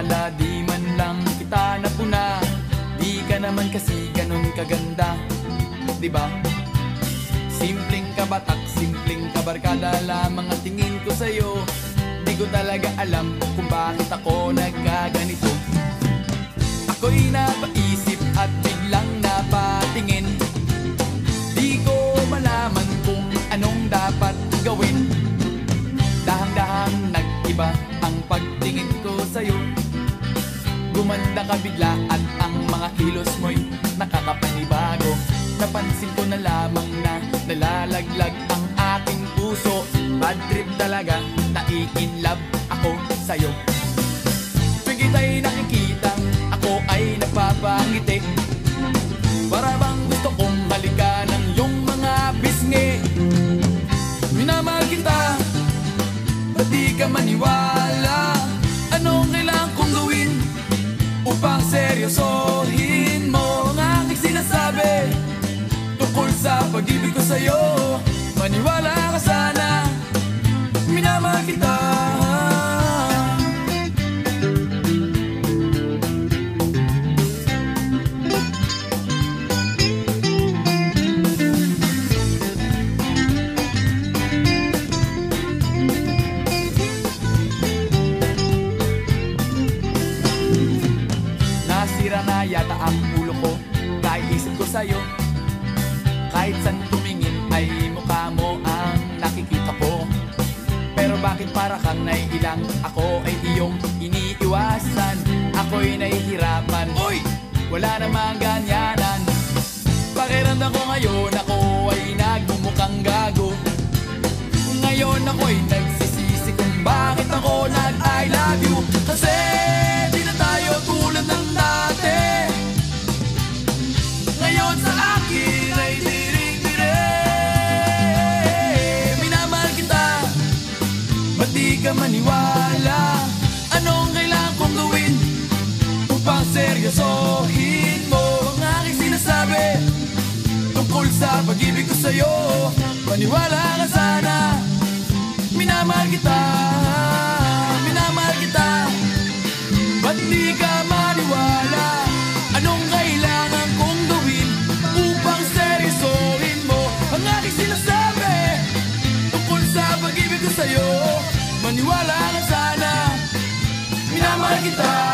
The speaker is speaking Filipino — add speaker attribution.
Speaker 1: kilala Di man lang kita napuna. Di ka naman kasi ganun kaganda Di ba? Simpleng kabatak, simpleng kabarkada lamang ang tingin ko sa'yo. Di ko talaga alam kung bakit ako nagkaganito. Ako'y napailan ang pagtingin ko sa'yo. Gumanda ka bigla at ang mga kilos mo'y nakakapanibago. Napansin ko na lamang na nalalaglag ang aking puso. Bad trip talaga, naiin love ako sa'yo. Tuwing kita'y nakikita, ako ay napapangiti Para bang gusto kong halika ng iyong mga pisngi Minamahal kita, ba't ka maniwala? Pag-ibig ko sa'yo. Maniwala ka sana. Minamahal kita Kahit saan tumingin ay mukha mo ang nakikita ko. Pero bakit para kang naiilang Ako ay iyong iniiwasan. Ako'y nahihirapan. Uy! Wala namang ganyanan. Pakiramdam ko ngayon Ako ay nagmumukhang gago. Ngayon ako'y nagsisisi Kung bakit ako nag-I love you. Kasi ka maniwala. Anong kailangan kong gawin Upang seryosohin mo? Ang aking sinasabi Tungkol sa pag-ibig ko sa'yo Maniwala ka sana. Minamahal kita pag-ibig